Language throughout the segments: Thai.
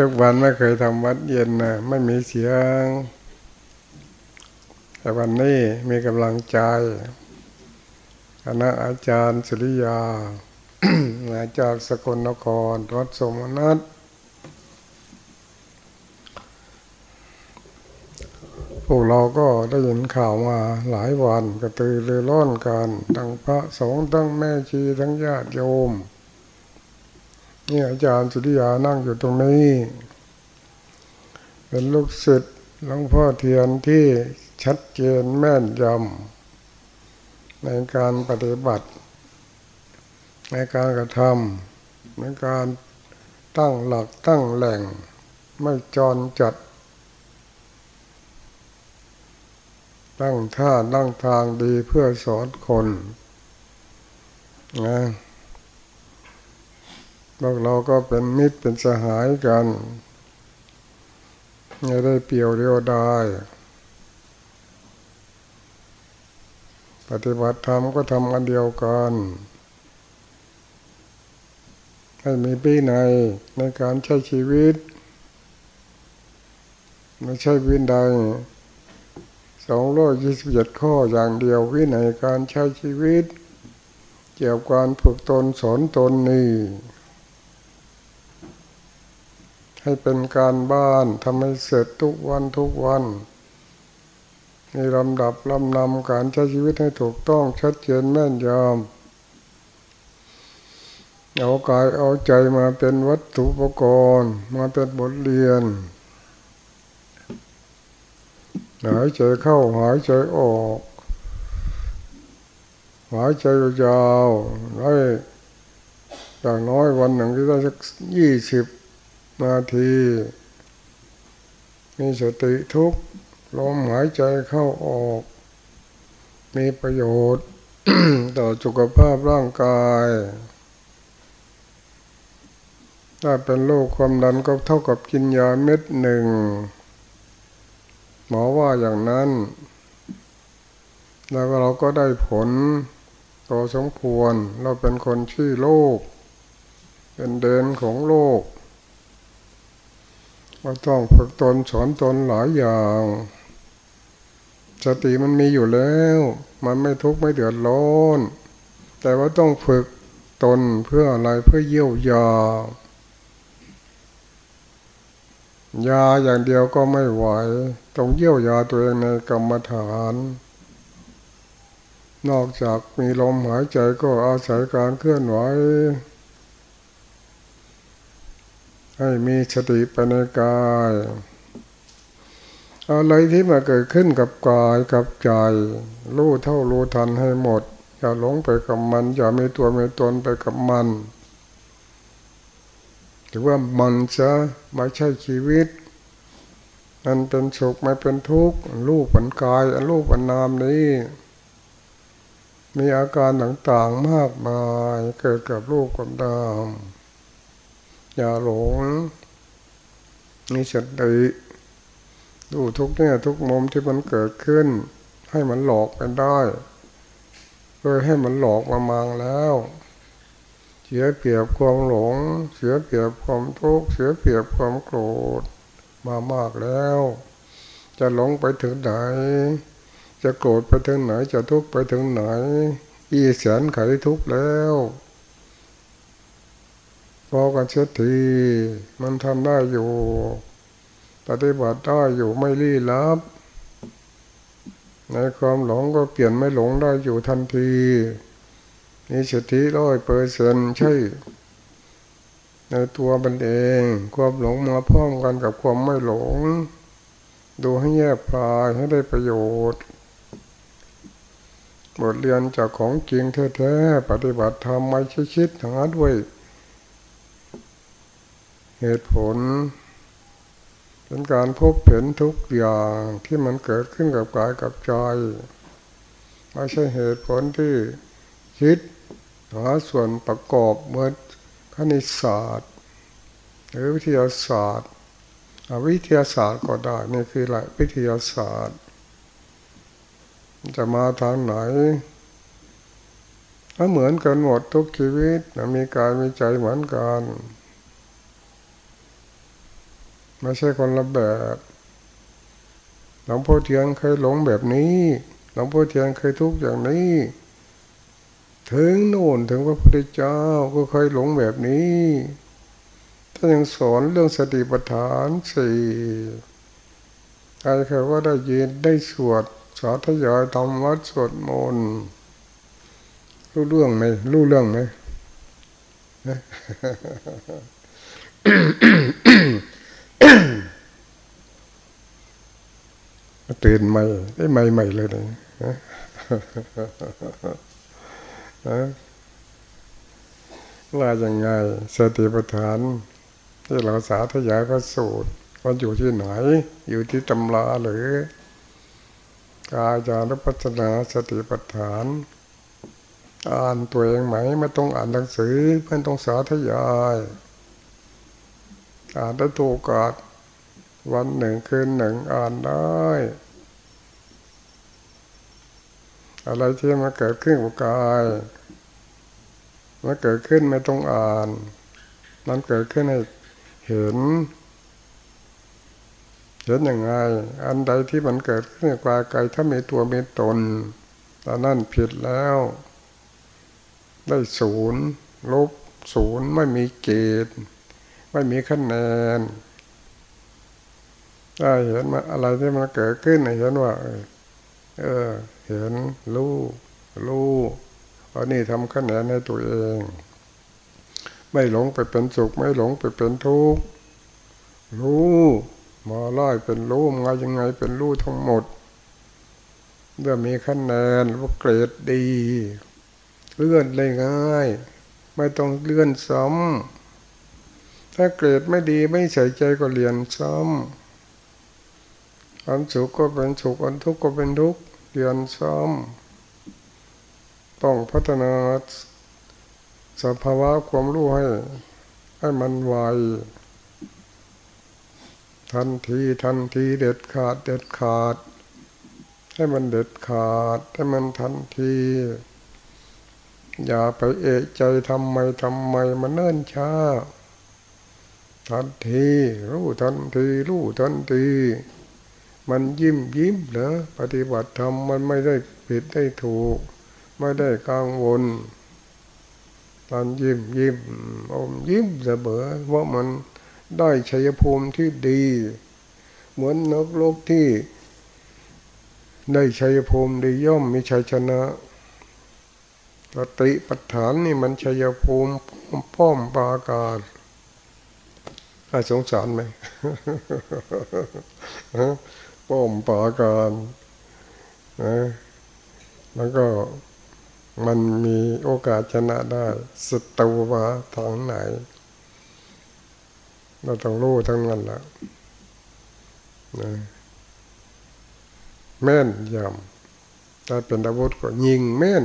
ทุกวันไม่เคยทำวัดเย็นนะไม่มีเสียง แต่วันนี้มีกำลังใจคณะอาจารย์สุริยามาจากสกลนครวัดสมนัตพวกเราก็ได้ยินข่าวมาหลายวันกระตือรือร้นกันทั้งพระสงฆ์ทั้งแม่ชีทั้งญาติโยม นี่อาจารย์สุริยานั่งอยู่ตรงนี้ เป็นลูกศิษย์หลวงพ่อเทียนที่ชัดเจนแม่นยำในการปฏิบัติ ในการกระทำในการตั้งหลักตั้งแหล่ง ไม่จรจัด ตั้งท่าตั้งทางดีเพื่อสอนคนนะ พวกเราก็เป็นมิตรเป็นสหายกันไม่ได้เปี่ยวเดียวดายปฏิบัติธรรมก็ทำกันเดียวกัน ให้มีปีในในการใช้ชีวิต ไม่ใช่วินใดสองร้อยยี่สิบเจ็ดข้ออย่างเดียววินัยการใช้ชีวิต เกี่ยวกับการฝึกตนสอนตนนี่ ให้เป็นการบ้านทำให้เสร็จทุกวันทุกวันมีลำดับลำนำการใช้ชีวิตให้ถูกต้องชัดเจนแม่นยำเอากายเอาใจมาเป็นวัตถุประกอบมาเป็นบทเรียนหายใจเข้าหายใจออกหายใจยาวได้อย่างน้อยวันหนึ่งที่ได้สักยี่สิบ นาทีมีสติทุกลมหายใจเข้าออก มีประโยชน์ต่อสุขภาพร่างกาย ถ้าเป็นโรคความดันก็เท่ากับกินยาเม็ดหนึ่ง หมอว่าอย่างนั้น แล้วเราก็ได้ผลพอสมควร เราเป็นคนชื่อโลก เป็นเดินของโลก เราต้องฝึกตนสอนตนหลายอย่าง สติมันมีอยู่แล้ว มันไม่ทุกข์ไม่เดือดร้อน แต่ว่าต้องฝึกตนเพื่ออะไรเพื่อเยี่ยวยายาอย่างเดียวก็ไม่ไหว ต้องเยี่ยวยาตัวเองในกรรมฐาน นอกจากมีลมหายใจก็อาศัยการเคลื่อนไหว ให้มีสติไปในกาย อะไรที่มาเกิดขึ้นกับกายกับใจรู้เท่ารู้ทันให้หมด อย่าหลงไปกับมัน อย่ามีตัวมีตนไปกับมันถือว่ามันจะไม่ใช่ชีวิตมันเป็นสุขไม่เป็นทุกข์รูปปันกายรูปปันนามนี้ มีอาการต่างๆมากมายเกิดกับรูปกับนาม อย่าหลงมีสติดูทุกเนี่ยทุกมุมที่มันเกิดขึ้น ให้มันหลอกกันได้โดยให้มันหลอกมามางแล้ว เสียเปรียบความหลง เสียเปรียบความทุกข์เสียเปรียบความโกรธมามากแล้ว จะหลงไปถึงไหน จะโกรธไปถึงไหนจะทุกข์ไปถึงไหนอีแสนไขทุกข์แล้ว พอกันเสียทีมันทำได้อยู่ ปฏิบัติได้อยู่ไม่รีลับ ในความหลงก็เปลี่ยนไม่หลงได้อยู่ทันทีมีสติร้อยเปอร์เซนใช่ ในตัวมันเอง ความหลงมาพร้อมกันกับความไม่หลง ดูให้แยกพลายให้ได้ประโยชน์บทเรียนจากของจริงแท้ๆปฏิบัติธรรมไม่ชิดหาด้วย เหตุผลเป็นการพบเห็นทุกอย่างที่มันเกิดขึ้นกับกายกับใจไม่ใช่เหตุผลที่คิดหาส่วนประกอบเหมือนคณิตศาสตร์ หรือวิทยาศาสตร์วิทยาศาสตร์ก็ได้นี่คืออะไรวิทยาศาสตร์ จะมาทางไหนก็เหมือนกันหมดทุกชีวิตมีกายมีใจเหมือนกัน ไม่ใช่คนละแบบหลวงพ่อเทียนเคยหลงแบบนี้หลวงพ่อเทียนเคยทุกข์อย่างนี้ ถึงโน่นถึงพระพุทธเจ้าก็เคยหลงแบบนี้ท่านยังสอนเรื่องสติปัฏฐานสี่ใครเคยว่าได้ยินได้สวดสาธยายทำวัดสวดมนต์รู้เรื่องไหมรู้เรื่องไหม ตื่นใหม่ได้ใหม่ใหม่เลยนะว่ายังไงสติปัฏฐาน ที่เราสาธยายพระสูตรมันอยู่ที่ไหน อยู่ที่ตำราหรือกายานุปัสนาสติปัฏฐาน อ่านตัวเองไหมไม่ต้องอ่านหนังสือเพื่อนต้องสาธยาย อ่านได้ถูกกาด วันหนึ่งคืนหนึ่งอ่านได้ อะไรที่มาเกิดขึ้นกับกายมันเกิดขึ้นไม่ต้องอ่าน มันเกิดขึ้นให้เห็น เห็นยังไง อันใดที่มันเกิดขึ้นกว่าไกลถ้ามีตัวมีตนตอนนั้นผิดแล้ว ได้ศูนย์ลบศูนย์ไม่มีเกณฑ์ไม่มีคะแนน ได้เห็นมาอะไรที่มันเกิดขึ้นเห็นว่า เออ เห็นรู้รู้อันนี้ทำคะแนนให้ตัวเอง ไม่หลงไปเป็นสุข ไม่หลงไปเป็นทุกข์รู้มาไล่เป็นรู้มายังไงเป็นรู้ทั้งหมดเมื่อมีคะแนนว่าเกรดดี เลื่อนเลยง่าย ไม่ต้องเลื่อนซ้ำถ้าเกรดไม่ดีไม่ใส่ใจก็เรียนซ้ำ ความสุขก็เป็นสุขความทุกข์ก็เป็นทุกข์เรียนซ้ำต้องพัฒนาสภาวะความรู้ให้ ให้มันไวทันทีทันทีเด็ดขาดเด็ดขาด ให้มันเด็ดขาดให้มันทันที อย่าไปเอะใจทำไมทำไมมันเนิ่นช้า ทันที รู้ทันที รู้ทันที มันยิ้มยิ้มเหรอปฏิบัติธรรมมันไม่ได้ผิดได้ถูก ไม่ได้กังวลตอนยิ้มยิ้มอมยิ้มเสมอว่ามันได้ชัยภูมิที่ดี เหมือนนักรบที่ ได้ชัยภูมิไดีย่อมมีชัยชนะสติปัฏฐานนี่มันชัยภูมิป้อมปาการอาสงสารไหม ป้อมปาการนะแล้วก็มันมีโอกาสชนะได้สตูวาทางไหน เราต้องรู้ทั้งนั้นแหละนะแม่นยำถ้าเป็นอาวุธก็ยิงแม่น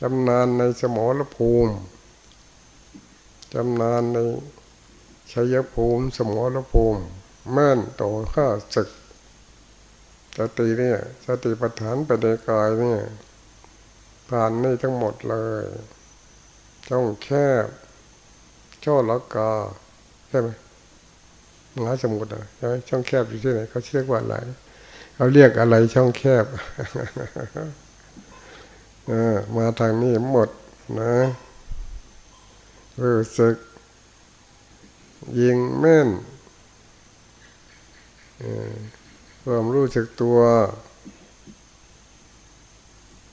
จำนานในสมรภูมิจำนานในชัยภูมิ สมรภูมิ แม่นต่อข้าศึกสติเนี่ยสติปัฏฐานไปในกายเนี่ยผ่านนี่ทั้งหมดเลยช่องแคบช่อละกาใช่ไหมมหาสมุทรใช่ไหมช่องแคบอยู่ที่ไหนเขาเรียกว่าอะไรเขาเรียกอะไรช่องแคบมาทางนี้หมดนะรู้สึกยิงแม่น ความรู้สึกตัว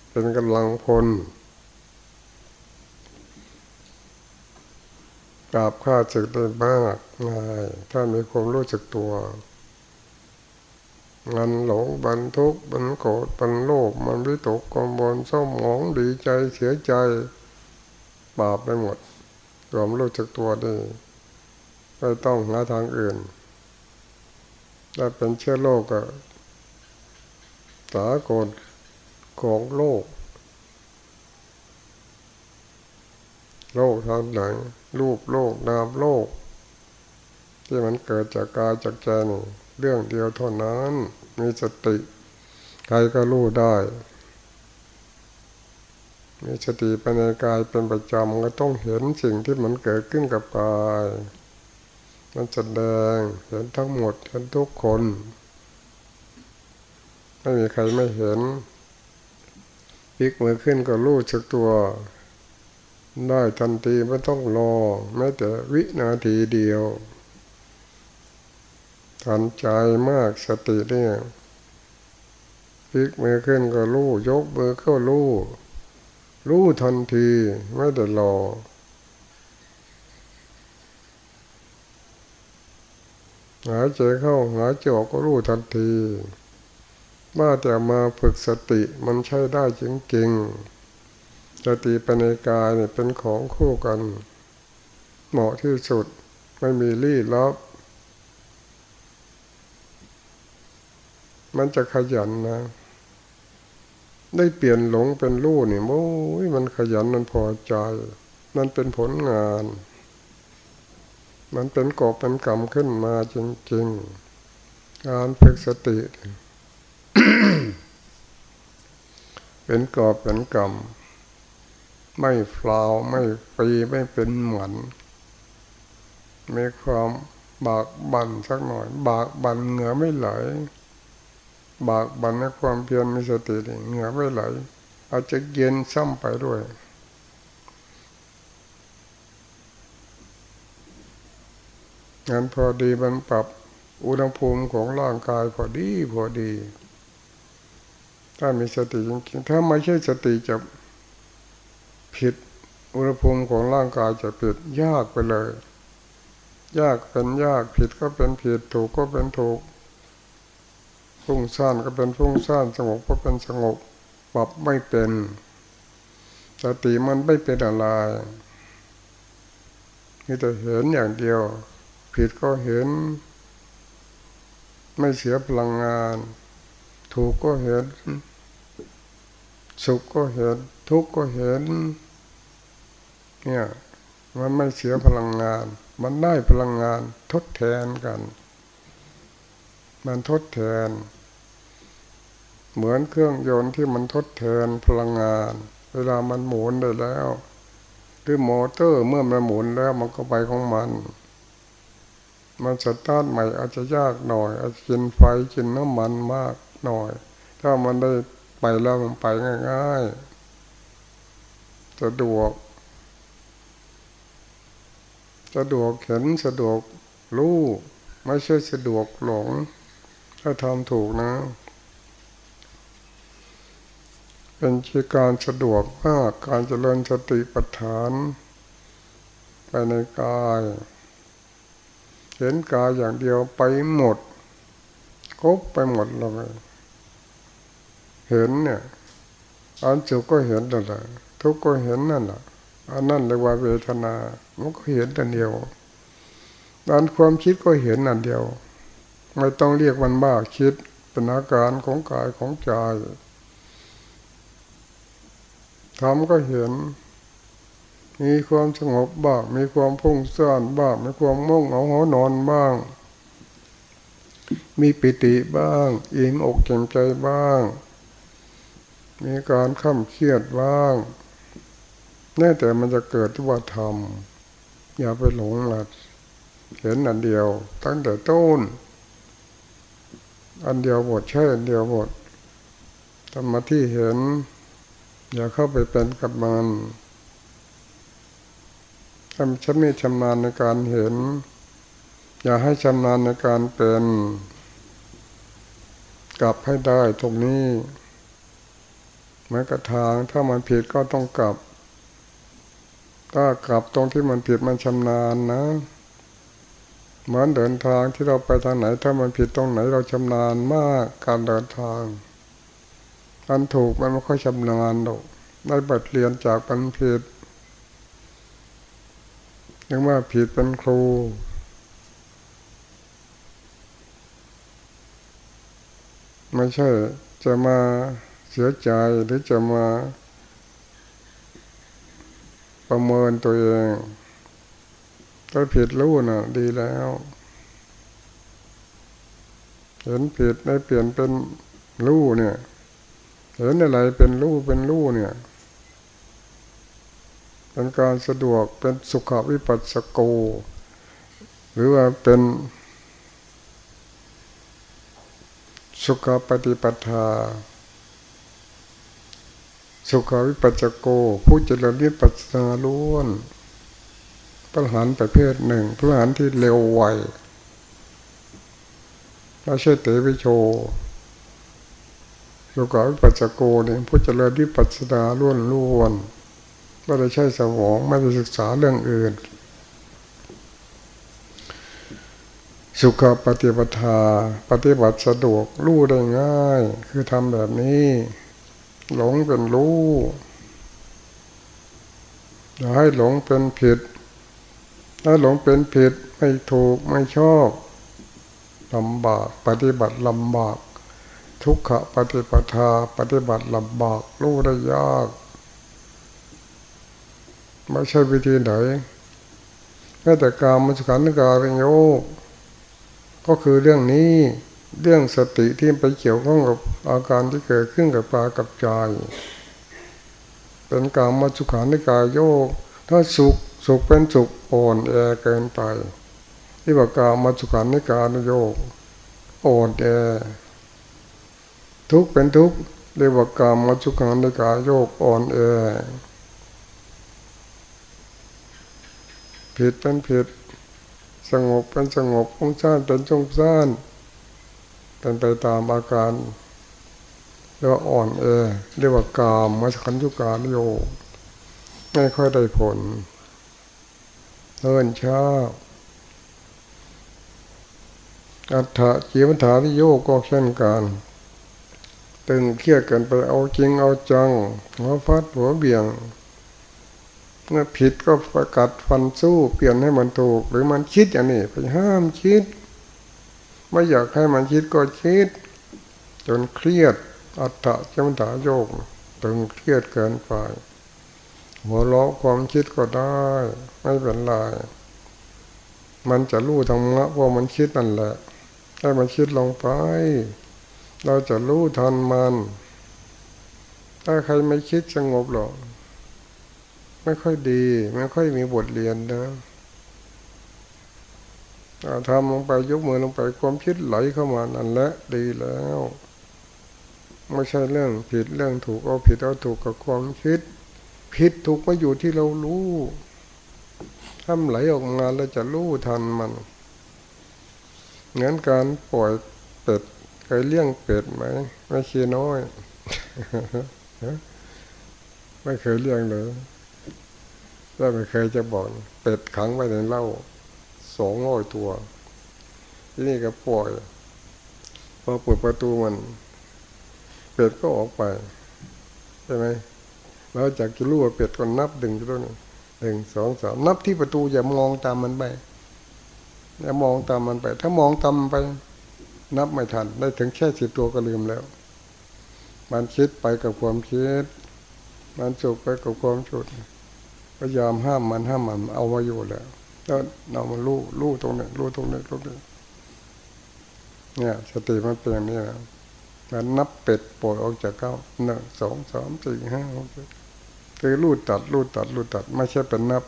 เป็นกำลังพลปราบข้าศึกได้มากง่ายถ้ามีความรู้จักตัวงันหลงบันทุกบันโกรธบันโลภมันวิตกกังวลเศร้าหมองดีใจเสียใจปราบไปหมดรวมรู้จักตัวได้ไม่ต้องหาทางอื่น ถ้าเป็นเชื้อโรคก็สากลของโลก โลกทางหนรูปโลกนามโลก ที่มันเกิดจากกายจากใจนี่เรื่องเดียวเท่านั้น มีสติ ใครก็รู้ได้ มีสติภายในกายเป็นประจำก็ต้องเห็นสิ่งที่มันเกิดขึ้นกับกาย มันแสดงเห็นทั้งหมดเห็นทุกคน ไม่มีใครไม่เห็นพลิกมือขึ้นก็รู้จักตัว ได้ทันทีไม่ต้องรอแม้แต่วินาทีเดียวทันใจมากสติเนี่ยพลิกมือขึ้นก็รู้ยกมือเข้ารู้รู้ทันทีไม่ได้รอ หายใจเข้าหายใจออกก็รู้ทันทีว่าแต่มาฝึกสติมันใช้ได้จริงๆสติปัญญายเนี่ยเป็นของคู่กัน เหมาะที่สุดไม่มีรี่ลับ มันจะขยันนะ ได้เปลี่ยนหลงเป็นรู้นี่โอ้ยมันขยันมันพอใจ มันเป็นผลงาน มันเป็นกอบเป็นกรรมขึ้นมาจริง ๆ การฝึกสติ เป็นกอบเป็นกรรม ไม่ฟลาวไม่ปีไม่เป็นหมันมีความบากบันสักหน่อย บากบันเหงื่อไม่ไหล บากบันในความเพียรมีสติเหงื่อไม่ไหล อาจจะเย็นซ้ำไปด้วย งานพอดีมันปรับอุณหภูมิของร่างกายพอดีพอดี ถ้ามีสติจริงๆถ้าไม่ใช่สติจะผิดอุณหภูมิของร่างกายจะผิดยากไปเลย ยากเป็นยากผิดก็เป็นผิดถูกก็เป็นถูกฟุ้งซ่านก็เป็นฟุ้งซ่านสงบก็เป็นสงบปรับไม่เป็น สติมันไม่เป็นอะไรมีแต่เห็นอย่างเดียว ผิดก็เห็น ไม่เสียพลังงาน ถูกก็เห็น สุขก็เห็น ทุกข์ก็เห็น เนี่ยมันไม่เสียพลังงาน มันได้พลังงานทดแทนกัน มันทดแทน เหมือนเครื่องยนต์ที่มันทดแทนพลังงาน เวลามันหมุนได้แล้ว หรือมอเตอร์เมื่อมันหมุนแล้วมันก็ไปของมัน มันสตาร์ทใหม่อาจจะยากหน่อย อาจจะกินไฟกินน้ำมันมากหน่อย ถ้ามันได้ไปแล้วมันไปง่ายๆสะดวกสะดวกเห็นสะดวกรู้ไม่ใช่สะดวกหลง ถ้าทำถูกนะ เป็นชีการสะดวกมากการเจริญสติปัฏฐาน ไปในกาย ห็นกายอย่างเดียวไปหมดครบไปหมดเลยเห็นเนี่ยอันสุขก็เห็นนั่นแหละทุกข์ก็เห็นนั่นแหละอันนั่นเรียกว่าเวทนามันก็เห็นแต่เดียวอันความคิดก็เห็นนั่นเดียว ไม่ต้องเรียกมันบ้าคิดเป็นอาการของกายของใจทำก็เห็น มีความสงบบ้าง มีความพุ่งซ่านบ้าง มีความมุ่งเอาหัวนอนบ้าง มีปิติบ้าง อิ่มอกเจ็บใจบ้าง มีการข้ามเครียดบ้างแน่แต่มันจะเกิดที่ว่าทำอย่าไปหลงหลัดเห็นอันเดียว ตั้งแต่ต้น อันเดียวหมดใช่อันเดียวหมดธรรมที่เห็น อย่าเข้าไปเป็นกับมัน ทำฉันไม่ชำนาญในการเห็น อย่าให้ชำนาญในการเป็น กลับให้ได้ตรงนี้เหมือนกับทางถ้ามันผิดก็ต้องกลับ ถ้ากลับตรงที่มันผิดมันชำนาญนะ เหมือนเดินทางที่เราไปทางไหน ถ้ามันผิดตรงไหนเราชำนาญมากการเดินทางอันถูกมันไม่ค่อยชำนาญหรอกได้บทเรียนจากมันผิด ยังว่าผิดเป็นครู ไม่ใช่จะมาเสียใจหรือจะมาประเมินตัวเอง ถ้าผิดรู้นะดีแล้ว เห็นผิดไม่เปลี่ยนเป็นรู้เนี่ย เห็นอะไรเป็นรู้เป็นรู้เนี่ย เป็นการสะดวกเป็นสุขวิปัสสโก หรือว่าเป็นสุขปฏิปทา สุขวิปัสสโก ผู้เจริญวิปัสสนาล้วนพระหันประเภทหนึ่งพระหันที่เร็วไวไม่ใช่เตวิโชสุขวิปัสสโกเนี่ยผู้เจริญวิปัสสนาล้วนล้วน ไม่ได้ใช้สมองไม่ได้ศึกษาเรื่องอื่น สุขปฏิปทา ปฏิบัติสะดวกรู้ได้ง่าย คือทำแบบนี้ หลงเป็นรู้อย่าให้หลงเป็นผิด ถ้าหลงเป็นผิดไม่ถูกไม่ชอบลำบาก ปฏิบัติลำบาก ทุกขปฏิปทา ปฏิบัติลำบากรู้ได้ยาก ไม่ใช่วิธีไหนแม้แต่การมสุขันธการโยกก็คือเรื่องนี้เรื่องสติที่ไปเกี่ยวข้องกับอาการที่เกิดขึ้นกับปากับใจเป็นการมาสุขันธการโยก ถ้าสุขสุขเป็นสุขอ่อนแอเกินไปที่ว่าการมาสุขันธการโยกอ่อนแอทุกเป็นทุกเรียกว่าการมาสุขันธการโยกอ่อนแอ ผิดเป็นผิด สงบเป็นสงบฟุ้งซ่านเป็นฟุ้งซ่านเป็นไปตามอาการเรียกว่าอ่อนเอเรียกว่ากามมาขันธุการโยไม่ค่อยได้ผลเอินช้าอัฏฐะจีวัฏานิโยก็เช่นกันตึงเครียดกันไปเอาจริงเอาจังหัวฟัดหัวเบี่ยง เมื่อผิดก็ประกาศฟันสู้เปลี่ยนให้มันถูก หรือมันคิดอย่างนี้ไปห้ามคิด ไม่อยากให้มันคิดก็คิด จนเครียดอัตตะจมตาโยกตึงเครียดเกินไปหัวเราะความคิดก็ได้ ไม่เป็นไรมันจะรู้ธรรมะว่ามันคิดนั่นแหละให้มันคิดลงไป เราจะรู้ทันมัน ถ้าใครไม่คิดสงบหรอก ไม่ค่อยดี ไม่ค่อยมีบทเรียนนะทำลงไปยกมือลงไปความคิดไหลเข้ามานั่นแหละดีแล้ว ไม่ใช่เรื่องผิดเรื่องถูกเอาผิดเอาถูกกับความคิด ผิดถูกมาอยู่ที่เรารู้ทำไหลออกมาเราจะรู้ทันมันเงินการปล่อยเป็ดเคยเลี้ยงเป็ดไหมไม่เชียน้อยไม่เคยเลี้ยงเลย แล้วไม่เคยจะบอกเป็ดขังไว้ในเล่าสองร้อยตัว ที่นี่ก็ปล่อยพอเปิดประตูมัน เป็ดก็ออกไปใช่ไหมเราจากจะรู้ว่าเป็ดก็นับดึงตัวนึงหนึ่งสองสามนับที่ประตูอย่ามองตามมันไปอย่ามองตามมันไป ถ้ามองตามไป นับไม่ทัน ได้ถึงแค่สิบตัวก็ลืมแล้ว มันคิดไปกับความคิด มันสุขไปกับความสุข พยายามห้ามมันห้ามมันเอามาอยู่แล้วแล้วเรามาลู่ลู่ตรงนี้ลู่ตรงนี้ลู่ตรงนี้เนี่ยสติมันเป็นอย่างนี้นะมันนับเป็ดปล่อยออกจากเก้าหนึ่งสองสามสี่ห้าหกเจ็ดคือลู่ตัดลู่ตัดลู่ตัด ไม่ใช่เป็นนับ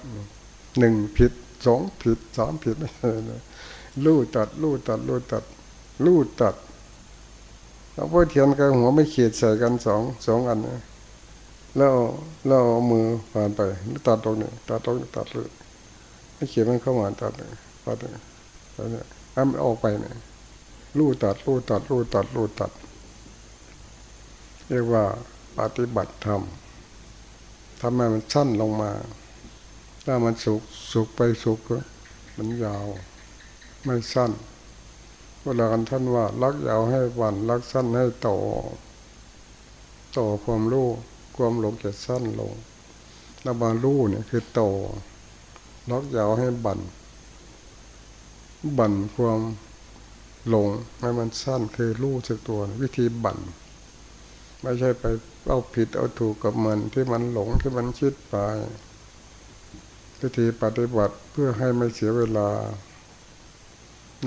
หนึ่งผิดสองผิดสามผิดไม่ใช่เลยลู่ตัดลู่ตัดลู่ตัดลู่ตัดเราพ่อเทียนกับหัวไม่เขียดใส่กันสองสองอันนะ แล้วเราเอามือผ่านไปตัดตรงนี้ตัดตรงนี้ตัดเลยไม่เขียนมันเข้ามาตัดเลยตัดเลยตัดเนี่ยมันออกไปเนี่ยลู่ตัดลู่ตัดลู่ตัดลู่ตัด เรียกว่าปฏิบัติธรรมทำให้มันสั้นลงมา ถ้ามันสุกสุกไปสุกมันยาว ไม่สั้นเวลากันท่านว่า รักยาวให้วันรักสั้นให้โตโตความรู้ ความหลงจะสั้นลงแล้วมาลู่เนี่ยคือโตล็อกยาวให้บันบันความหลงให้มันสั้นคือลู่สักตัว วิธีบันไม่ใช่ไปเอาผิดเอาถูกกับมันที่มันหลงที่มันคิดไปวิธีปฏิบัติเพื่อให้ไม่เสียเวลา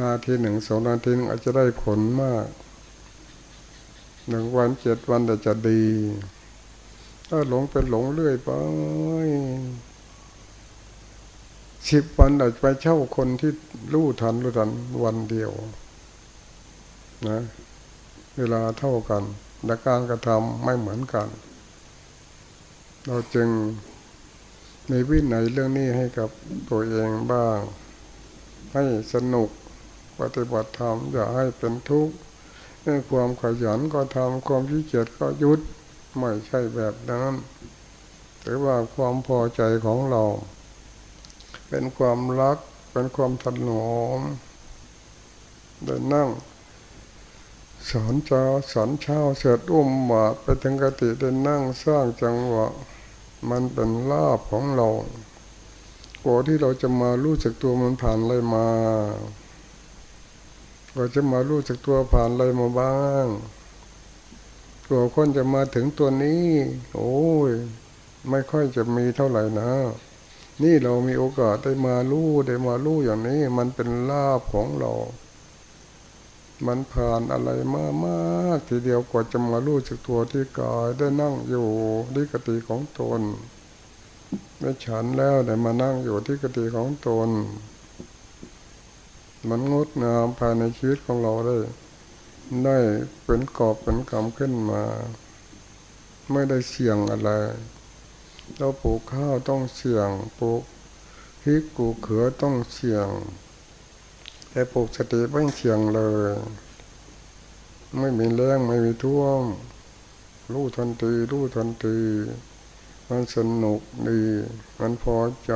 นาทีหนึ่งสองนาทีนึงอาจจะได้ผลมากหนึ่งวันเจ็ดวันแต่จะดี ถ้าหลงเป็นหลงเรื่อยไปสิบวันอาจไปเช่าคนที่รู้ทันรู้ทันวันเดียว นะ เวลาเท่ากันแต่การกระทำไม่เหมือนกัน เราจึงมีวินัยเรื่องนี้ให้กับตัวเองบ้าง ให้สนุกปฏิบัติธรรมอย่าให้เป็นทุกข์ความขยันก็ทำความขี้เกียจก็ยุด ไม่ใช่แบบนั้นหรือว่าความพอใจของเรา เป็นความรัก เป็นความถนอมเดินนั่งสอนเจ้าสอนเช้าเสร็จอุ้มบาไปถึงกติเดินนั่งสร้างจังหวะ มันเป็นลาบของเรากว่าที่เราจะมารู้จักตัวมันผ่านอะไรมาเราจะมารู้จักตัวผ่านอะไรมาบ้าง กลัวคนจะมาถึงตัวนี้ โอ้ย ไม่ค่อยจะมีเท่าไหร่นะ นี่เรามีโอกาสได้มารู้ได้มารู้อย่างนี้ มันเป็นลาบของเรา มันผ่านอะไรมามากทีเดียวกว่าจะมารู้จักตัวที่กายได้นั่งอยู่ที่กติของตนได้ฉันแล้วได้มานั่งอยู่ที่กติของตน มันงดงามภายในชีวิตของเราได้ ได้เป็นกอบเป็นกำขึ้นมา ไม่ได้เสี่ยงอะไร เราปลูกข้าวต้องเสี่ยงปลูกพริกปลูกเขือต้องเสี่ยง แต่ปลูกสติไม่เสี่ยงเลย ไม่มีแรงไม่มีท่วมรู้ทันทีรู้ทันทีมันสนุกดี มันพอใจ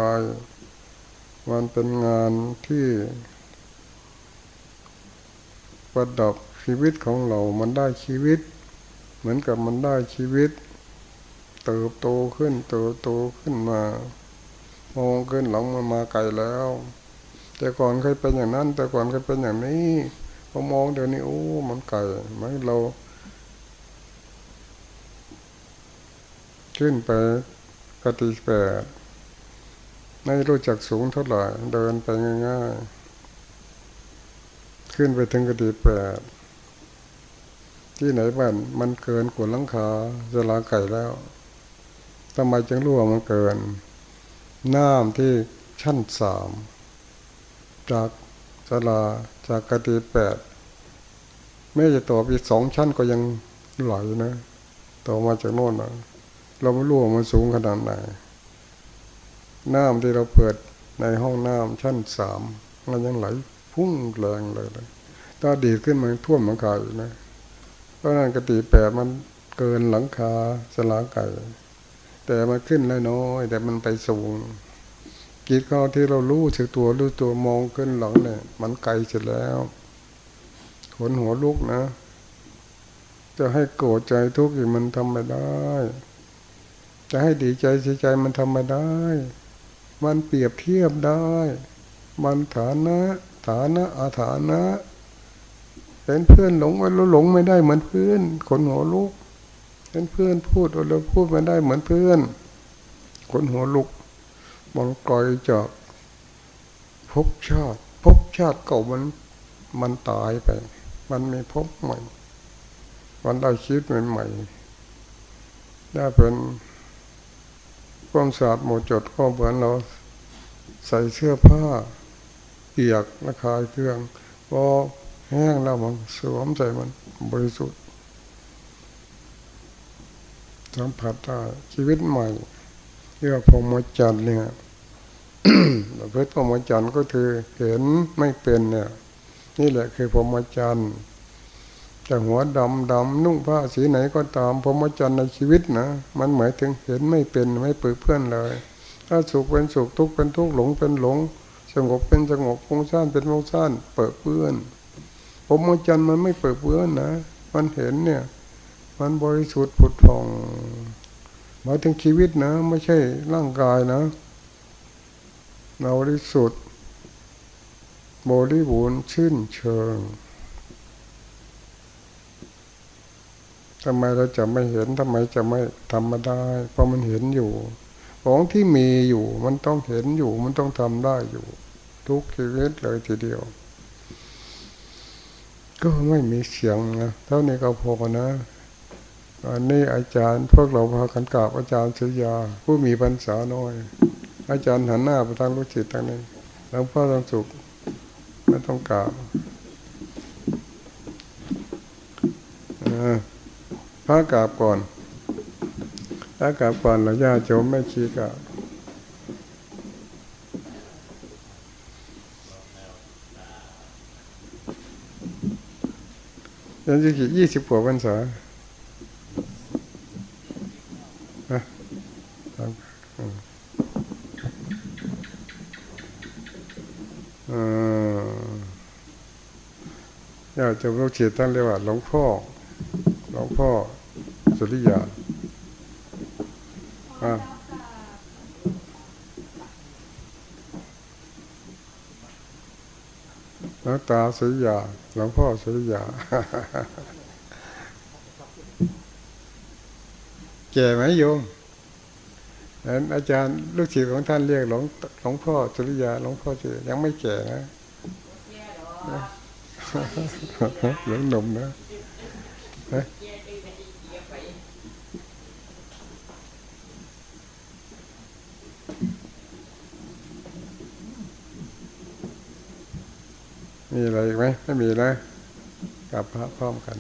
มันเป็นงานที่ประดับ ชีวิตของเรามันได้ชีวิต เหมือนกับมันได้ชีวิต เติบโตขึ้นเติบโตขึ้นมา มองขึ้นหลังมันมาไกลแล้ว แต่ก่อนเคยเป็นอย่างนั้น แต่ก่อนเคยเป็นอย่างนี้พอมองเดี๋ยวนี้โอ้ มันไกลไหมเรา ขึ้นไปกติแปดไม่รู้จักสูงเท่าไหร่เดินไปง่ายๆ ขึ้นไปถึงกติแปด ที่ไหนบ้านมันเกินกว่าลังคาจะลาไก่แล้วทำไมจึงรู้ว่ามันเกิน น้ำที่ชั้นสามจากสลาจากกติแปดไม่จะต่อปีสองชั้นก็ยังไหลนะ ต่อมาจากโน่นนะเราไม่รู้ว่ามันสูงขนาดไหน น้ำที่เราเปิดในห้องน้ำชั้นสามมันยังไหลพุ่งแรงเลยนะถ้าดีขึ้นมันท่วมหลังคายนะ เพราะนั้นกติแปดมันเกินหลังคาสลาไก่ แต่มันขึ้นน้อย แต่มันไปสูงกิจเขาที่เรารู้สึกตัวรู้ตัวมองขึ้นหลังเนี่ย มันไกลเสร็จแล้วขนหัวลุกนะ จะให้โกรธใจทุกข์มันทำไม่ได้ จะให้ดีใจเสียใจมันทำไม่ได้ มันเปรียบเทียบได้ มันฐานะ ฐานะอาฐานะ เป็นเพื่อนหลงเราหลงไม่ได้เหมือนเพื่อนคนหัวลุกเป็นเพื่อนพูดเราพูดไม่ได้เหมือนเพื่อน คนหัวลุกมองกลอยจากภพชาติภพชาติเก่ามันมันตายไป มันมีภพใหม่ มันได้ชีวิตใหม่ๆได้เป็นความสะอาดหมดจดก็เหมือนเราใส่เสื้อผ้าเปียกระคายเครื่องพอ แห้งแล้วมันสวมใจมันบริสุทธิ์สัมผัสได้ชีวิตใหม่เรียกว่าพรหมจรรย์เนี่ยเพื่อพรหมจรรย์ก็คือเห็นไม่เป็นเนี่ย นี่แหละคือพรหมจรรย์จะหัวดำดำนุ่งผ้าสีไหนก็ตามพรหมจรรย์ในชีวิตนะมันหมายถึงเห็นไม่เป็นไม่เปื้อเพื่อนเลย ถ้าสุขเป็นสุขทุกข์เป็นทุกข์หลงเป็นหลง สงบเป็นสงบฟุ้งซ่านเป็นฟุ้งซ่านเปิดเปื้อน ผมมจันมันไม่เปิดเปื้อนนะ มันเห็นเนี่ย มันบริสุทธิ์ผุดผ่องหมายถึงชีวิตนะ ไม่ใช่ร่างกายนะเราบริสุทธิ์บริบูรณ์ชื่นเชิงทำไมเราจะไม่เห็นทำไมจะไม่ทำมาได้ เพราะมันเห็นอยู่ ของที่มีอยู่ มันต้องเห็นอยู่ มันต้องทำได้อยู่ ทุกชีวิตเลยทีเดียว ก็ไม่มีเสียงนะเท่านี้ก็พอนะอันนี้อาจารย์พวกเราพากันกราบอาจารย์สุยา ผู้มีพรรษาน้อย อาจารย์หันหน้าไปทางลูกศิษย์ทางนี้หลวงพ่อทองสุขไม่ต้องกล่าวเออพระกราบก่อนพระกราบก่อนแล้วญาติโยมไม่ชี้กราบ ยังจะกี่ยี่สิบกว่าพรรษาอืมเอ่อญาติโยมลูกศิษย์ท่านเรียกว่าหลวงพ่อ หลวงพ่อสุริยาอ่าหลวง ตาสุริยาหลวงพ่อสุริยาแก่ไหมโยมนั้นอาจารย์ลูกศิษย์ของท่านเรียกหลวงหลวงพ่อสุริยาหลวงพ่อสุริยายังไม่แก่นะหลวงหนุ่มนะ มีอะไรอีกไหมไม่มีแล้วกลับพระพร้อมกัน